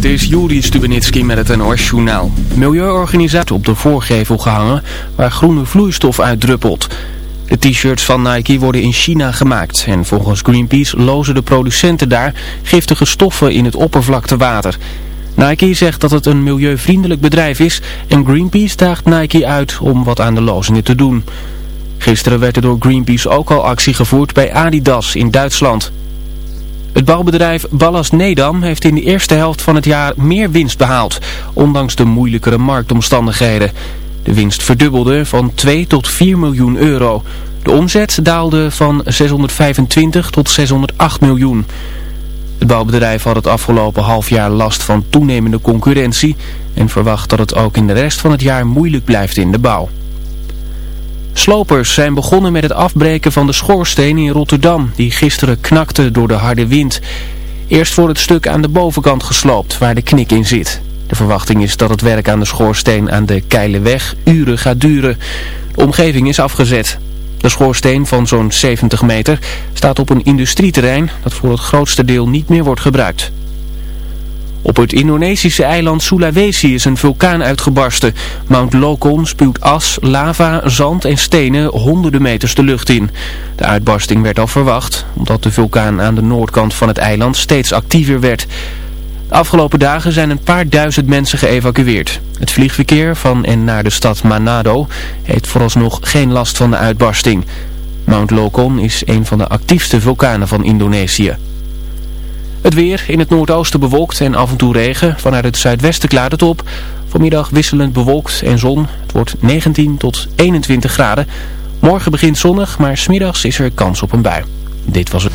dit is Juri Stubenitski met het NOS-journaal. Milieuorganisatie op de voorgevel gehangen waar groene vloeistof uitdruppelt. De t-shirts van Nike worden in China gemaakt en volgens Greenpeace lozen de producenten daar giftige stoffen in het oppervlaktewater. Nike zegt dat het een milieuvriendelijk bedrijf is en Greenpeace daagt Nike uit om wat aan de lozingen te doen. Gisteren werd er door Greenpeace ook al actie gevoerd bij Adidas in Duitsland. Het bouwbedrijf Ballast Nedam heeft in de eerste helft van het jaar meer winst behaald, ondanks de moeilijkere marktomstandigheden. De winst verdubbelde van 2 tot 4 miljoen euro. De omzet daalde van 625 tot 608 miljoen. Het bouwbedrijf had het afgelopen half jaar last van toenemende concurrentie en verwacht dat het ook in de rest van het jaar moeilijk blijft in de bouw. Slopers zijn begonnen met het afbreken van de schoorsteen in Rotterdam, die gisteren knakte door de harde wind. Eerst wordt het stuk aan de bovenkant gesloopt, waar de knik in zit. De verwachting is dat het werk aan de schoorsteen aan de Keileweg uren gaat duren. De omgeving is afgezet. De schoorsteen van zo'n 70 meter staat op een industrieterrein dat voor het grootste deel niet meer wordt gebruikt. Op het Indonesische eiland Sulawesi is een vulkaan uitgebarsten. Mount Lokon spuwt as, lava, zand en stenen honderden meters de lucht in. De uitbarsting werd al verwacht, omdat de vulkaan aan de noordkant van het eiland steeds actiever werd. De afgelopen dagen zijn een paar duizend mensen geëvacueerd. Het vliegverkeer van en naar de stad Manado heeft vooralsnog geen last van de uitbarsting. Mount Lokon is een van de actiefste vulkanen van Indonesië. Het weer in het noordoosten bewolkt en af en toe regen. Vanuit het zuidwesten klaart het op. Vanmiddag wisselend bewolkt en zon. Het wordt 19 tot 21 graden. Morgen begint zonnig, maar smiddags is er kans op een bui. Dit was het.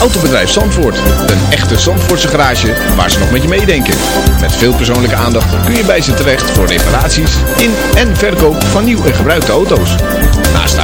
Autobedrijf Zandvoort. Een echte Zandvoortse garage waar ze nog met je meedenken. Met veel persoonlijke aandacht kun je bij ze terecht voor reparaties in en verkoop van nieuw en gebruikte auto's.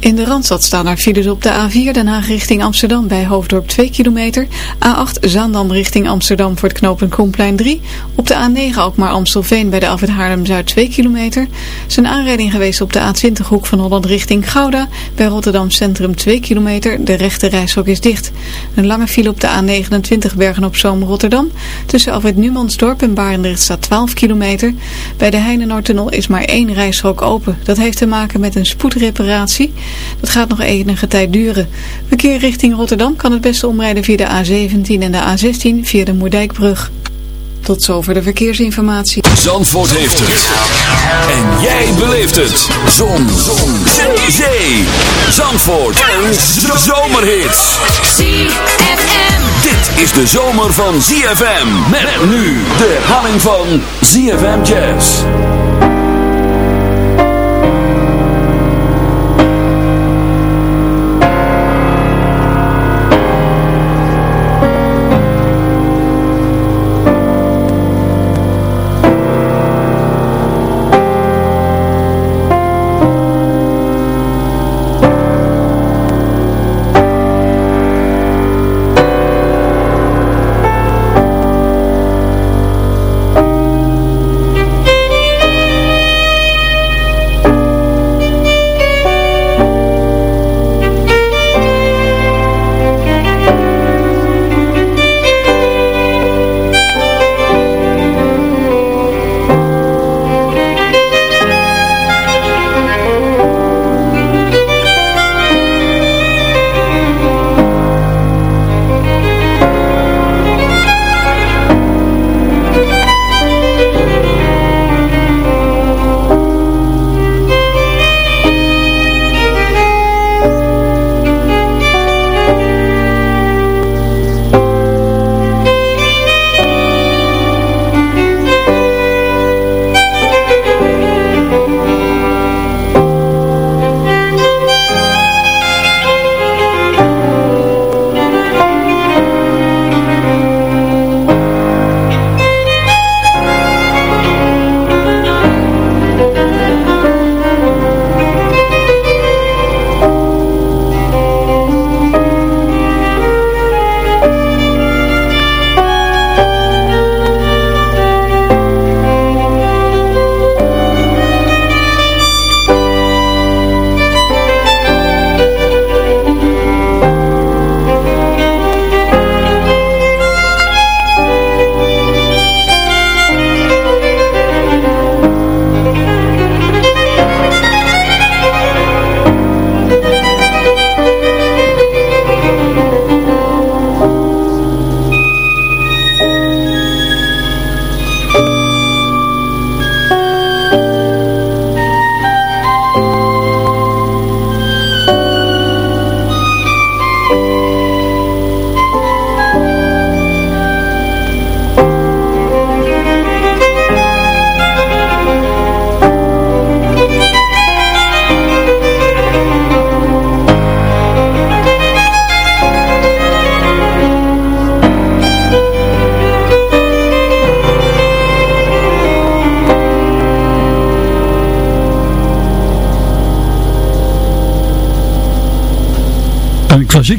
In de Randstad staan er files op de A4 Den Haag richting Amsterdam bij Hoofddorp 2 kilometer. A8 Zaandam richting Amsterdam voor het knooppunt Koenplein 3. Op de A9 ook maar Amstelveen bij de afwit Haarlem-Zuid 2 kilometer. Zijn aanrijding geweest op de A20 hoek van Holland richting Gouda. Bij Rotterdam Centrum 2 kilometer. De rechte reishok is dicht. Een lange file op de A29 Bergen op Zoom Rotterdam. Tussen afwit Numansdorp en Barendrecht staat 12 kilometer. Bij de Heinenoordtunnel is maar één reishok open. Dat heeft te maken met een spoedreparatie. Dat gaat nog enige tijd duren. Verkeer richting Rotterdam kan het beste omrijden via de A17 en de A16 via de Moerdijkbrug. Tot zover de verkeersinformatie. Zandvoort heeft het. En jij beleeft het. Zon. Zon. Zee. Zee. Zandvoort. Een zomerhit. ZFM. Dit is de zomer van ZFM. Met nu de herhaling van ZFM Jazz.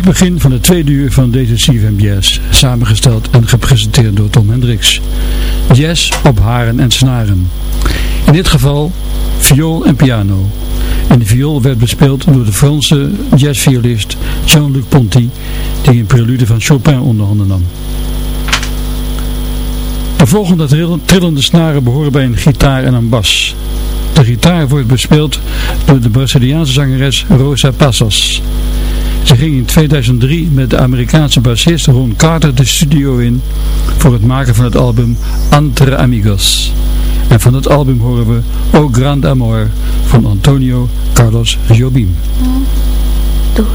Begin van het tweede uur van deze CFM Jazz, samengesteld en gepresenteerd door Tom Hendricks. Jazz op haren en snaren. In dit geval viool en piano. En de viool werd bespeeld door de Franse jazzviolist Jean-Luc Ponty, die een prelude van Chopin onder handen nam. De volgende trillende snaren behoren bij een gitaar en een bas. De gitaar wordt bespeeld door de Braziliaanse zangeres Rosa Passos. Ze ging in 2003 met de Amerikaanse bassist Ron Carter de studio in voor het maken van het album Entre Amigos. En van het album horen we O Grand Amor van Antonio Carlos Jobim. Dois,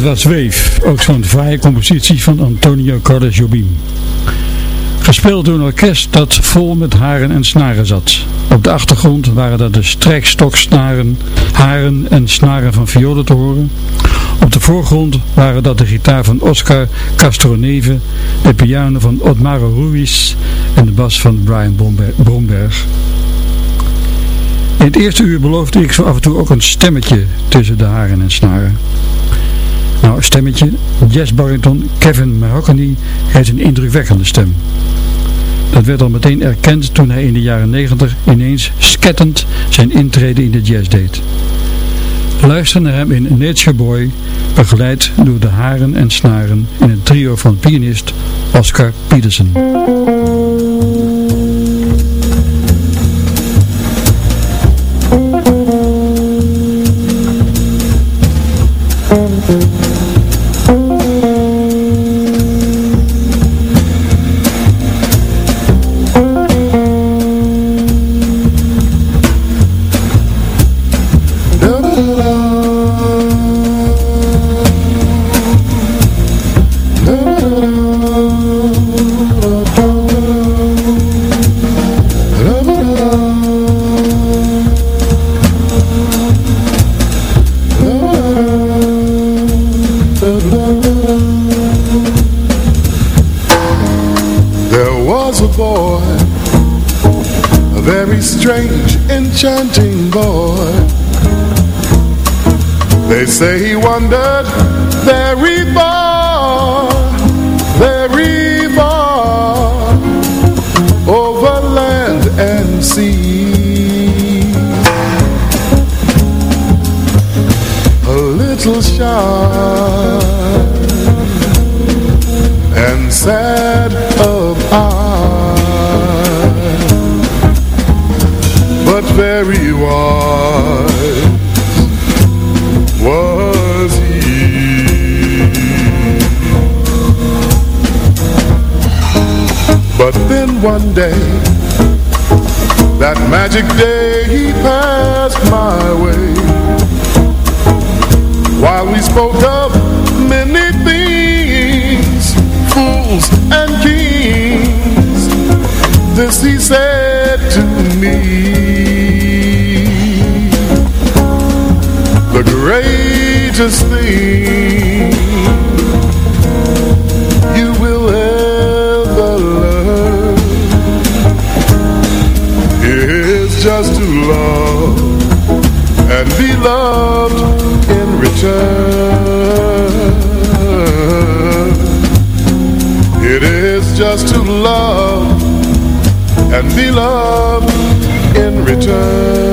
dat was Wave, ook zo'n vrije compositie van Antonio Carlos Jobim. Gespeeld door een orkest dat vol met haren en snaren zat. Op de achtergrond waren dat de strijkstoksnaren, haren en snaren van violen te horen. Op de voorgrond waren dat de gitaar van Oscar Castroneve, de piano van Otmaro Ruiz en de bas van Brian Bromberg. In het eerste uur beloofde ik zo af en toe ook een stemmetje tussen de haren en snaren. Nou, stemmetje, jazzbariton Kevin Mahogany heeft een indrukwekkende stem. Dat werd al meteen erkend toen hij in de jaren 90 ineens skettend zijn intrede in de jazz deed. Luister naar hem in Nature Boy, begeleid door de haren en snaren in een trio van pianist Oscar Peterson. Enchanting boy. They say he wandered very far, very far, over land and sea. A little shy But then one day, that magic day he passed my way. While we spoke of many things, fools and kings, this he said to me. the greatest thing just to love and be loved in return. It is just to love and be loved in return.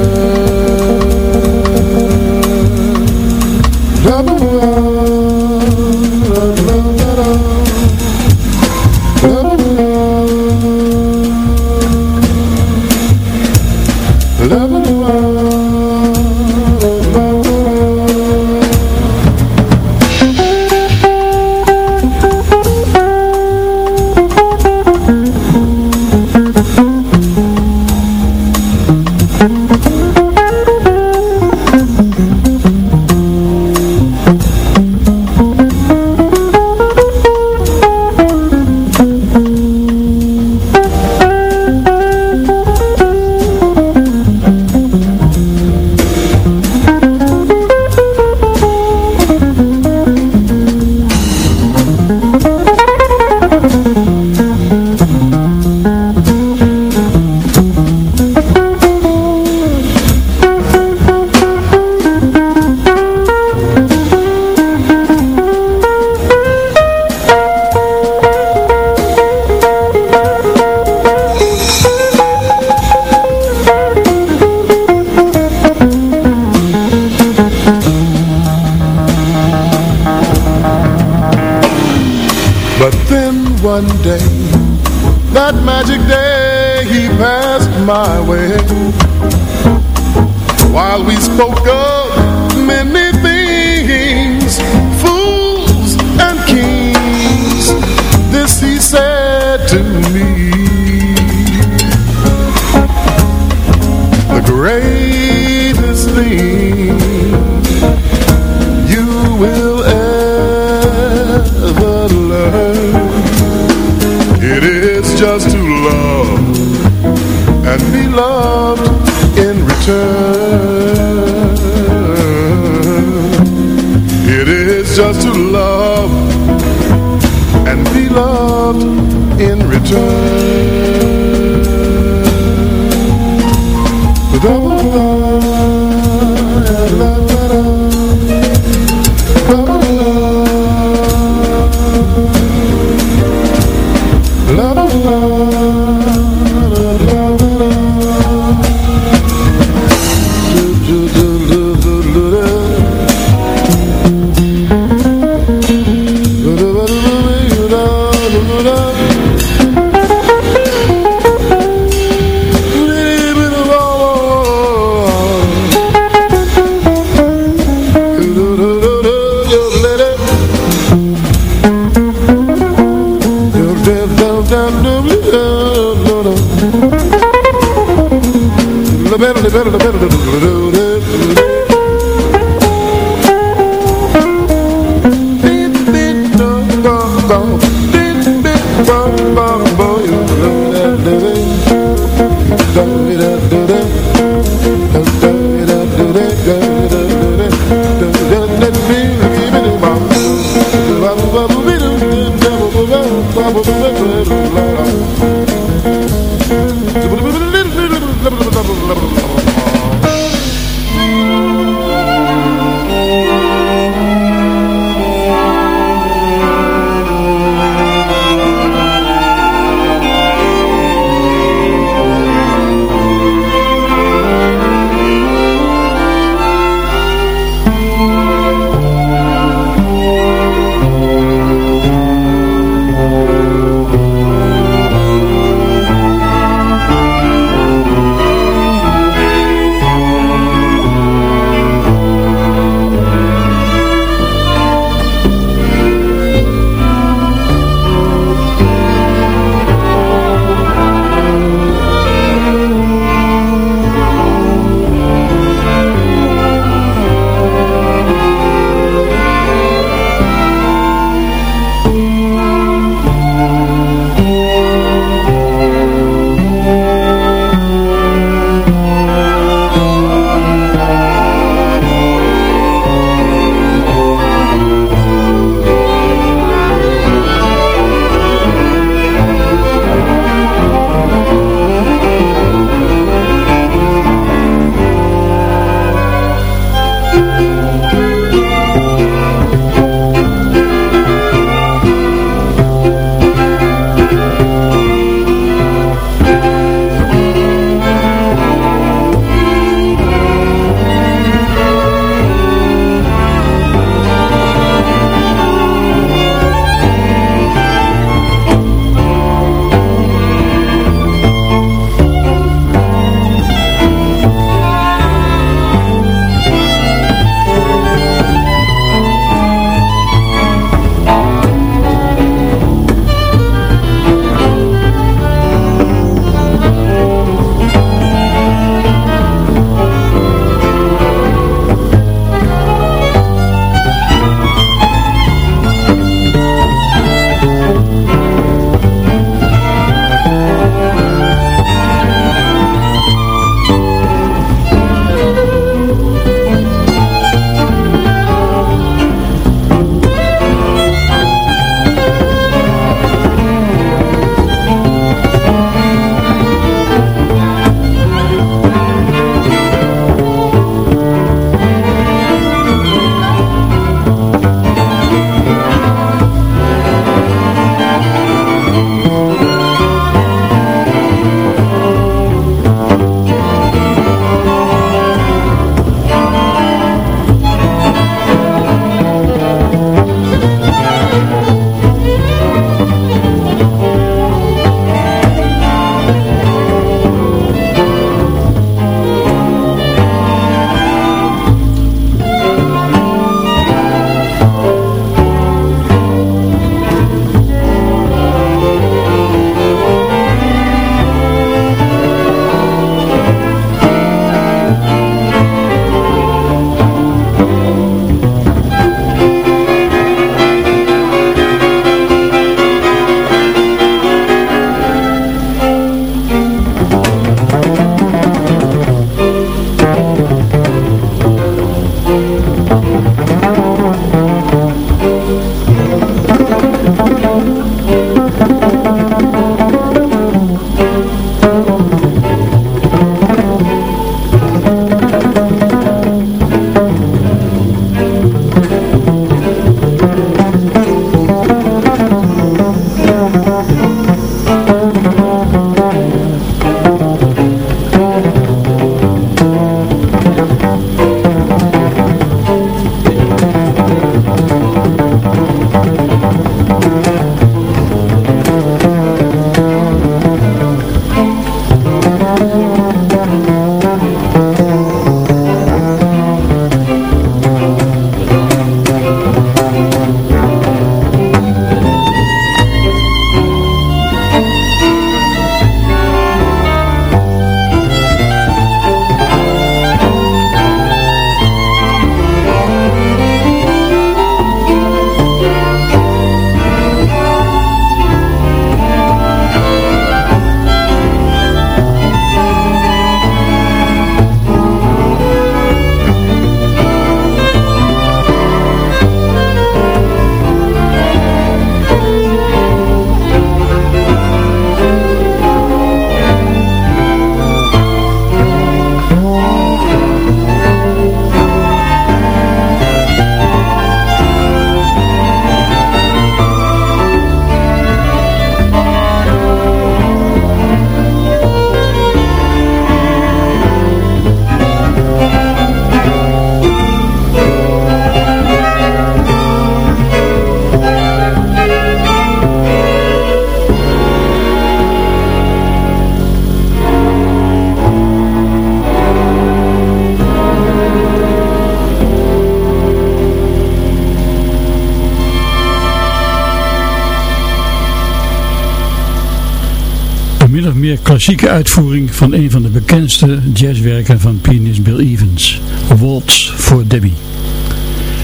Klassieke uitvoering van een van de bekendste jazzwerken van pianist Bill Evans, Waltz voor Debbie.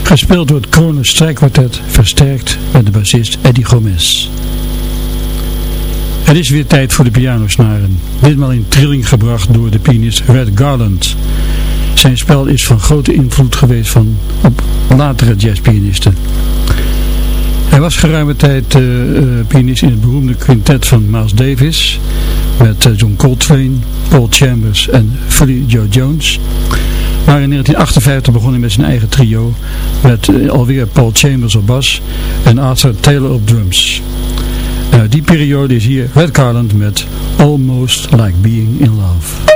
Gespeeld door het Kronen Strijkkwartet, versterkt met de bassist Eddie Gomez. Het is weer tijd voor de pianosnaren, ditmaal in trilling gebracht door de pianist Red Garland. Zijn spel is van grote invloed geweest van, op latere jazzpianisten. Hij was geruime tijd uh, pianist in het beroemde quintet van Miles Davis met uh, John Coltrane, Paul Chambers en Philly Joe Jones. Maar in 1958 begon hij met zijn eigen trio met alweer Paul Chambers op bas en Arthur Taylor op drums. die periode is hier Red Garland met Almost Like Being in Love.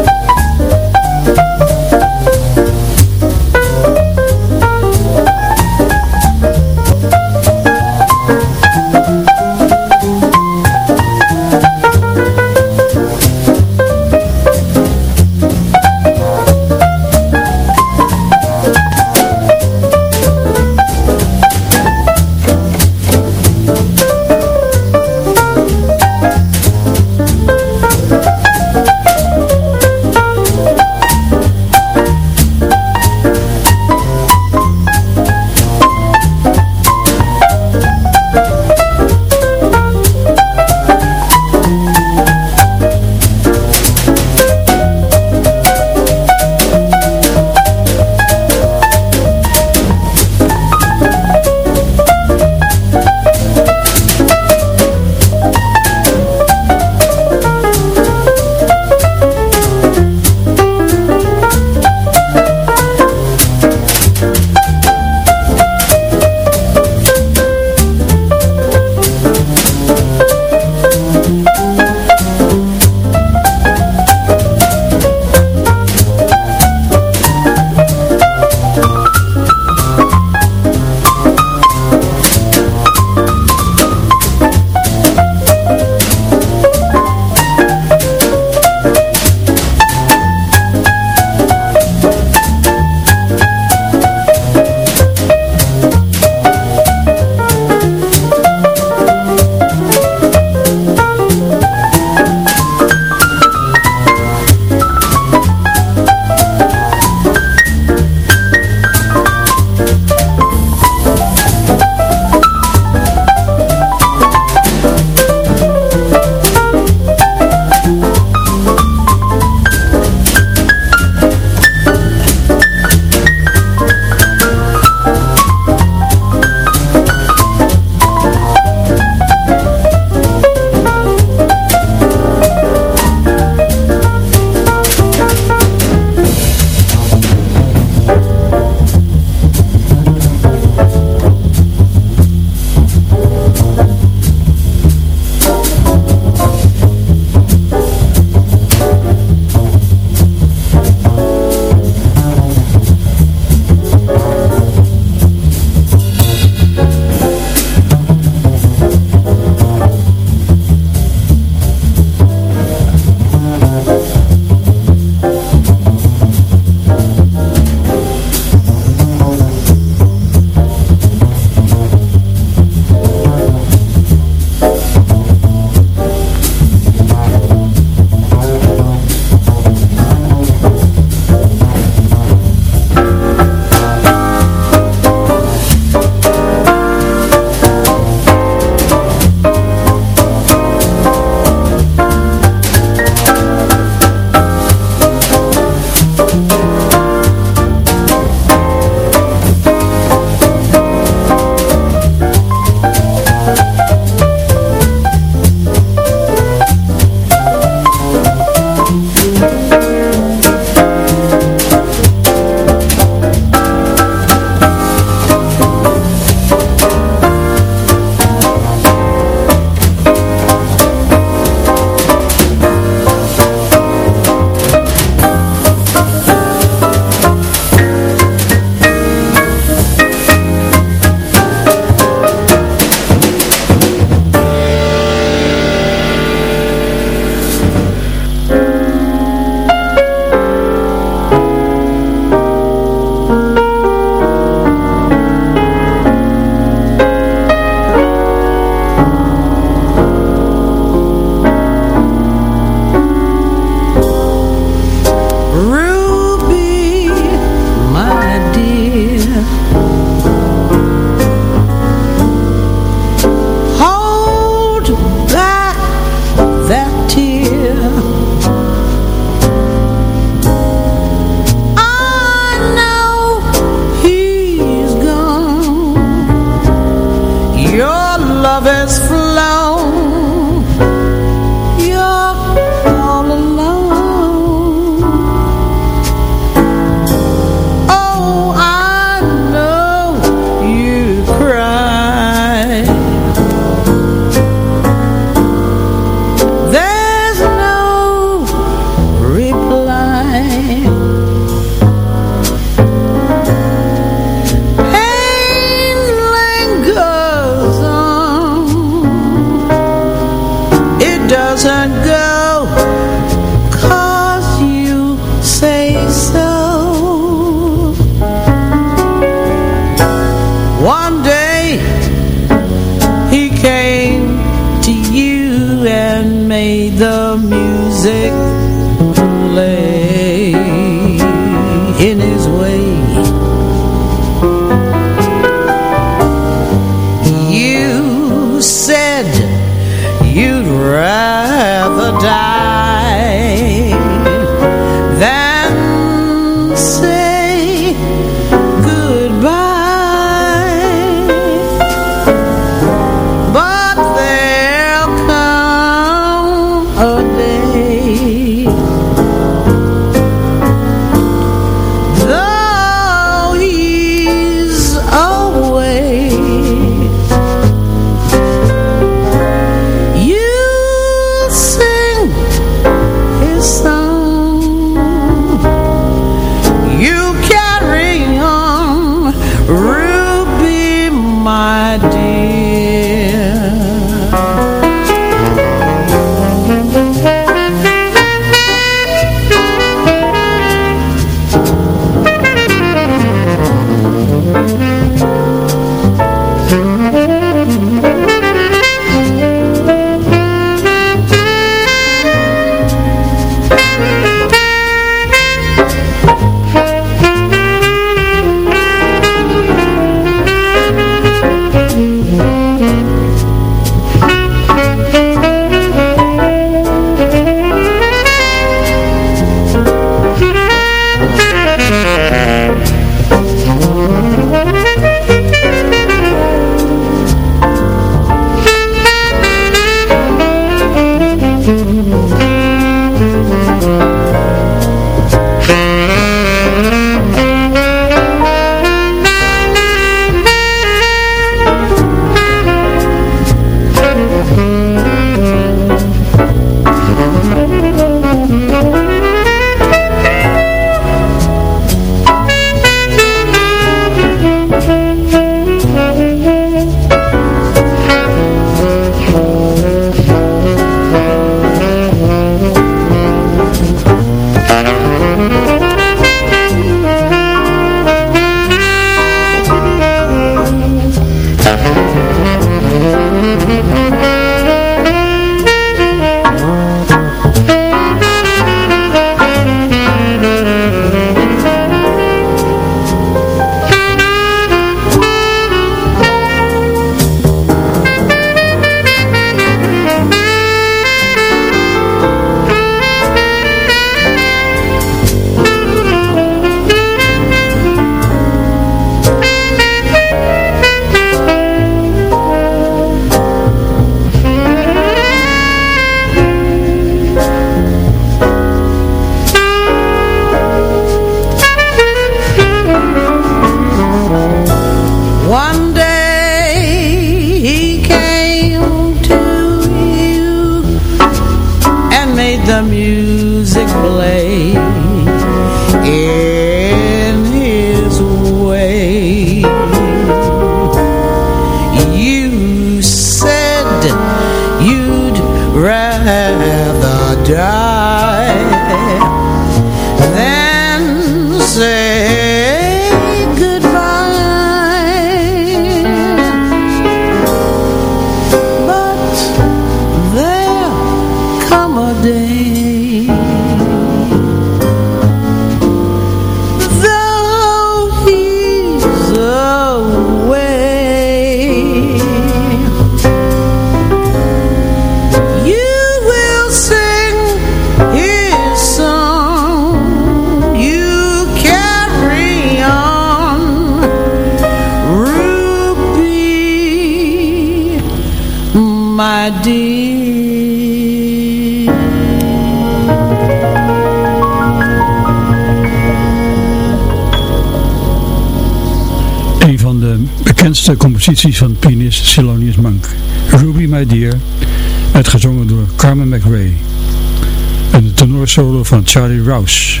Tenorsolo van Charlie Rouse.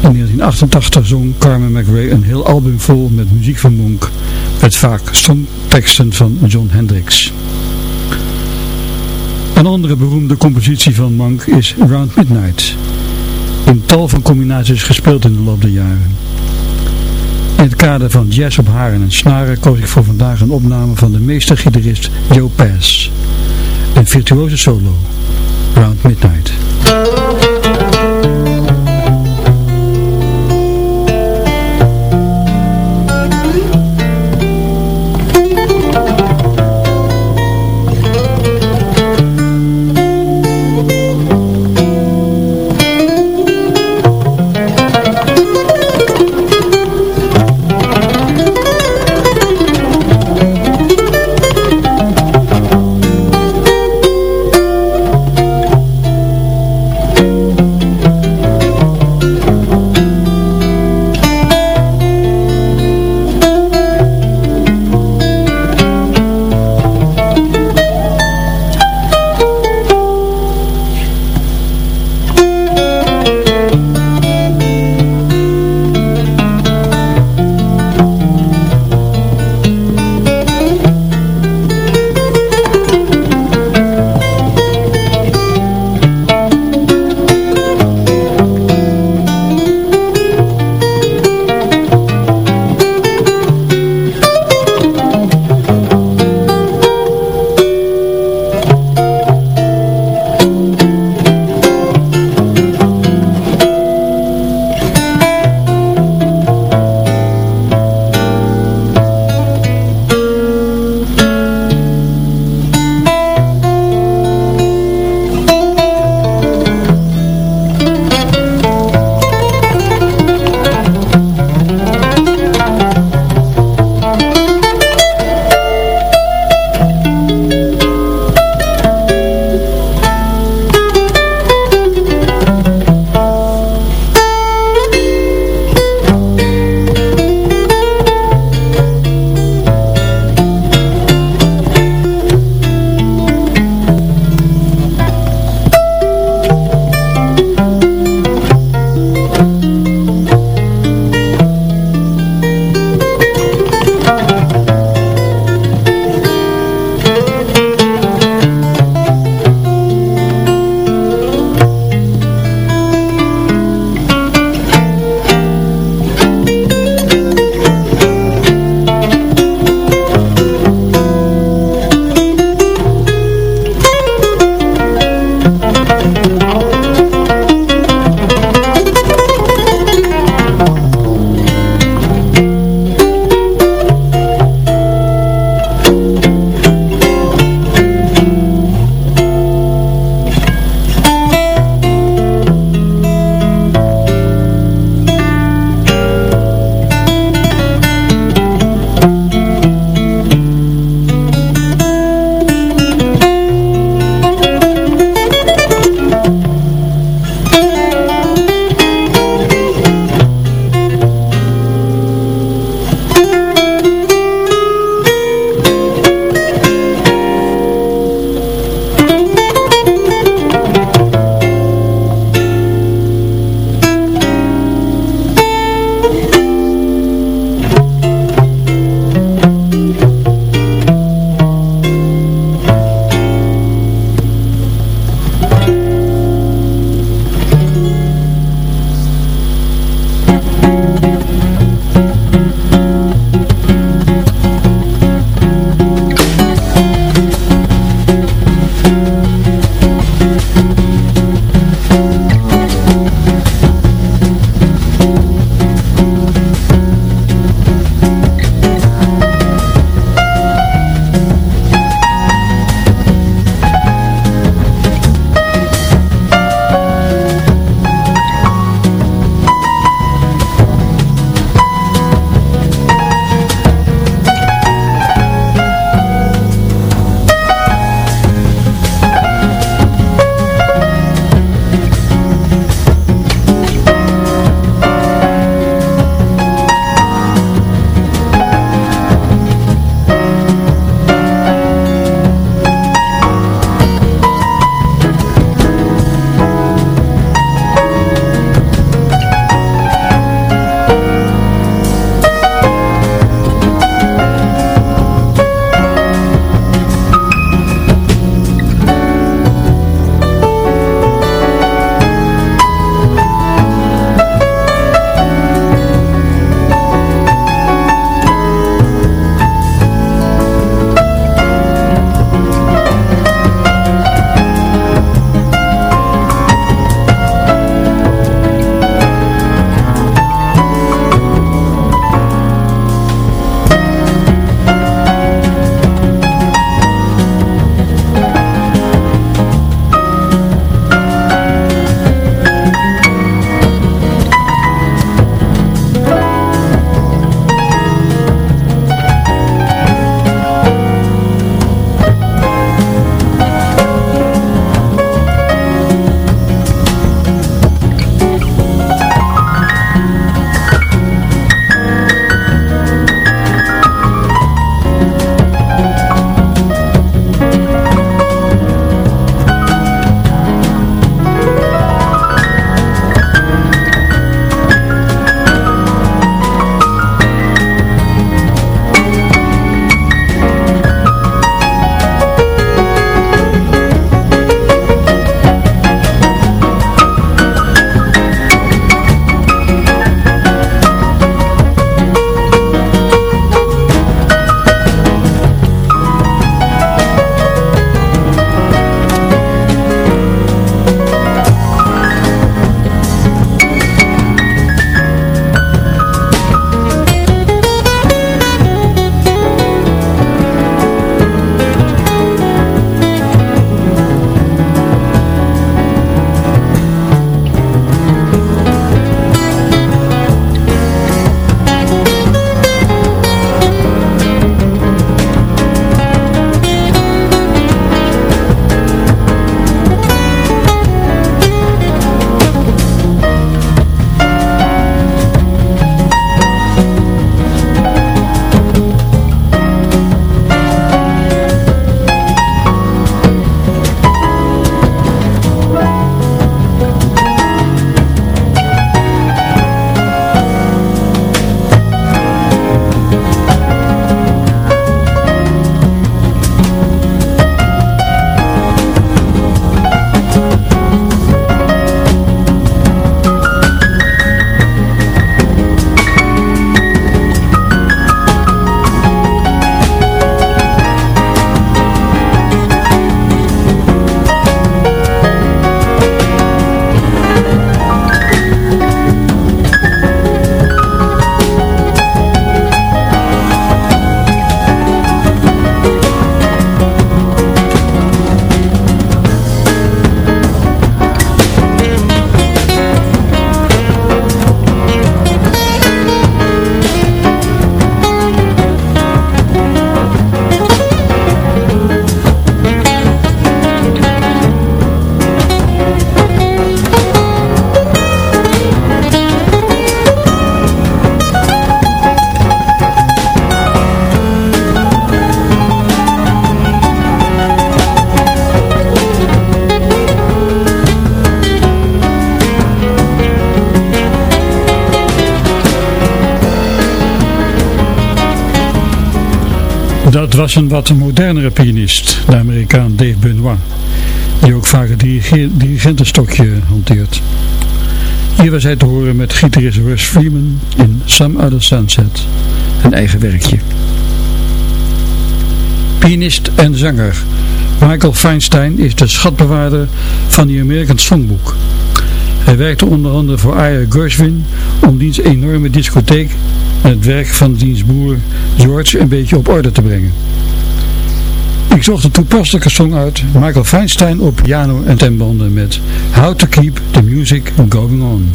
In 1988 zong Carmen McRae een heel album vol met muziek van Monk, met vaak songteksten van John Hendricks. Een andere beroemde compositie van Monk is Round Midnight. In tal van combinaties gespeeld in de loop der jaren. In het kader van jazz op haren en snaren koos ik voor vandaag een opname van de meestergitarist Joe Pass. Een virtuoze solo, Round Midnight. Was een wat modernere pianist, de Amerikaan Dave Benoit, die ook vaak het dirigentenstokje hanteert. Hier was hij te horen met gitarist Russ Freeman in Some Other Sunset, een eigen werkje. Pianist en zanger Michael Feinstein is de schatbewaarder van die American Songbook. Hij werkte onder andere voor Aya Gershwin om diens enorme discotheek en het werk van diens broer George een beetje op orde te brengen. Ik zocht een toepasselijke song uit, Michael Feinstein op piano en tembanden met How to Keep the Music Going On.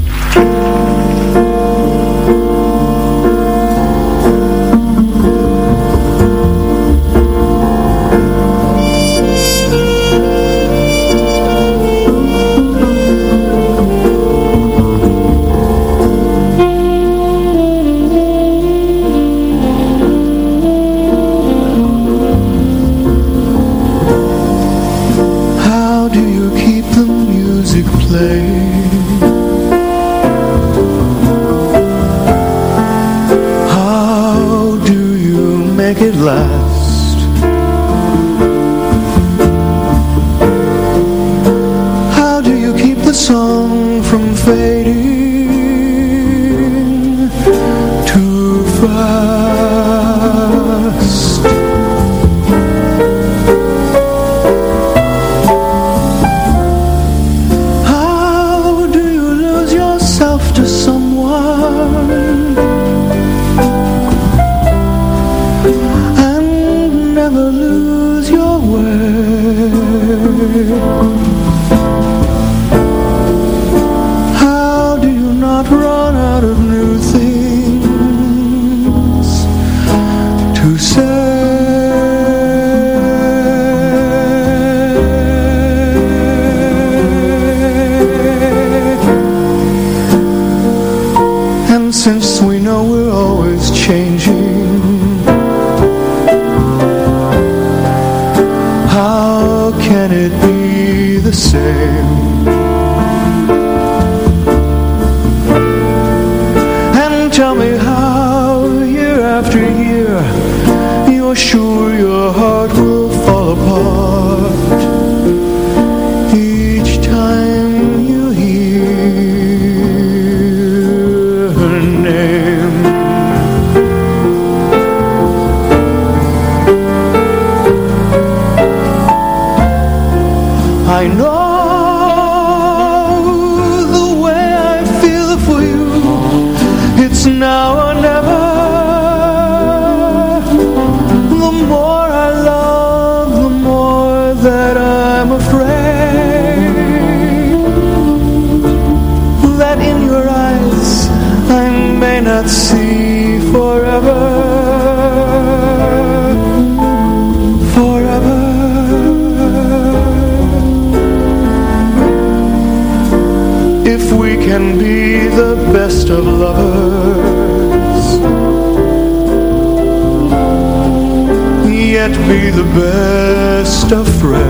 sure your heart will fall apart. friend.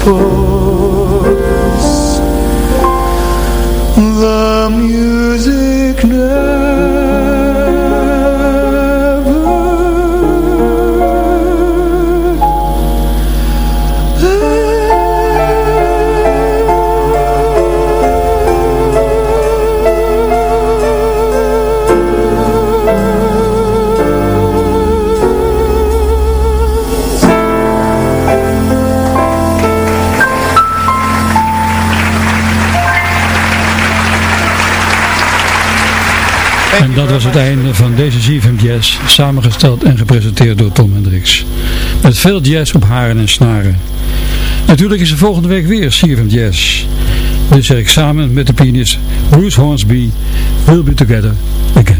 people van deze ZFM Jazz, samengesteld en gepresenteerd door Tom Hendricks. Met veel jazz op haren en snaren. Natuurlijk is er volgende week weer ZFM Jazz. Dit zeg ik samen met de pianist Bruce Hornsby, We'll Be Together Again.